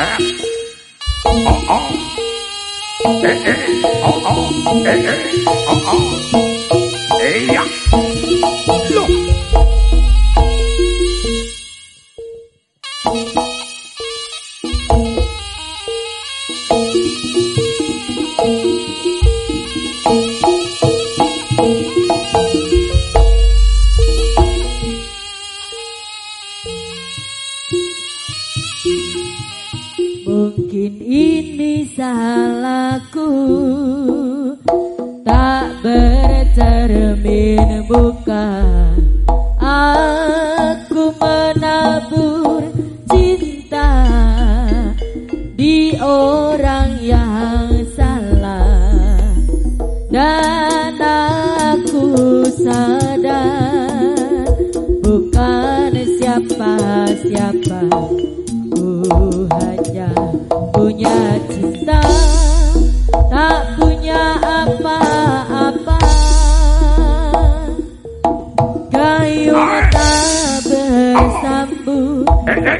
Ah. Uh-oh. Hey, hey. Uh oh. Hey, hey. Uh oh. Mungkin ini salahku. Tak bercermin bukan Aku menabur cinta Di orang yang salah. Dan aku sadar Bukan siapa-siapa hanya punya cinta Tak punya apa-apa. Kayu tak bersambung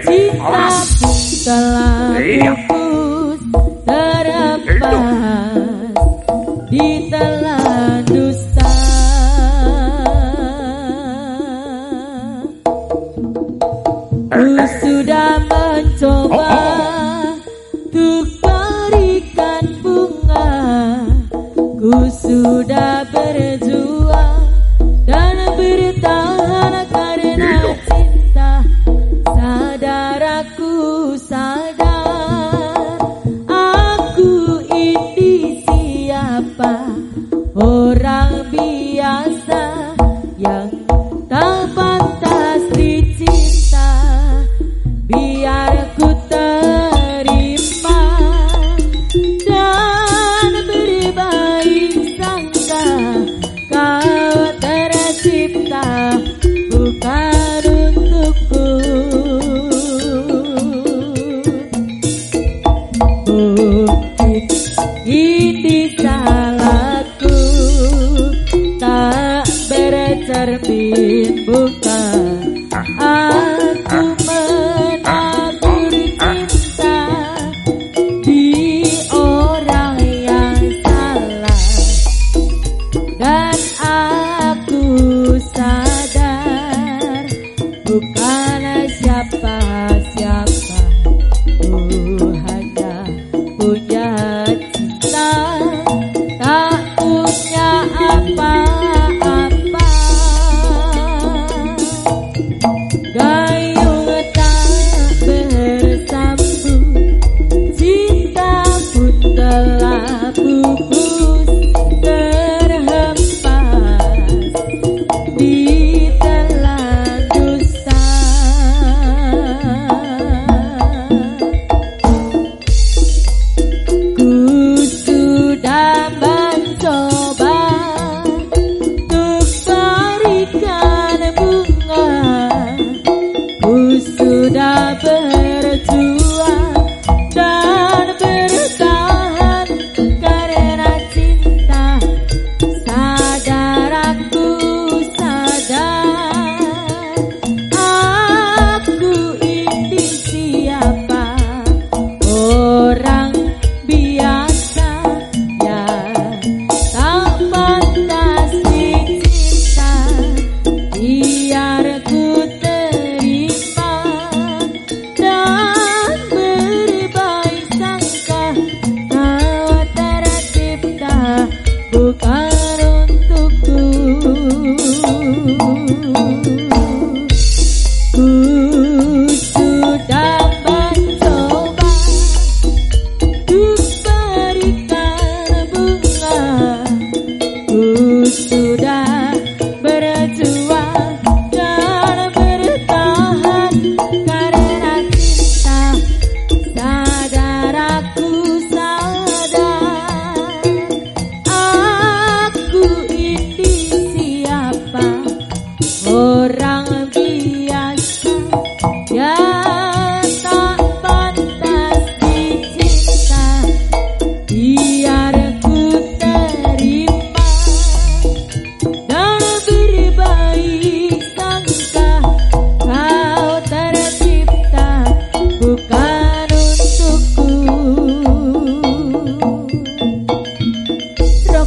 Cinta pun telah iya. pupus Terempat sudah mencoba oh, oh, oh. Untuk berikan bunga. Ku sudah berikan bukan untukku. Bukit itu salahku. Tak bercermin bukan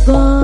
Bye.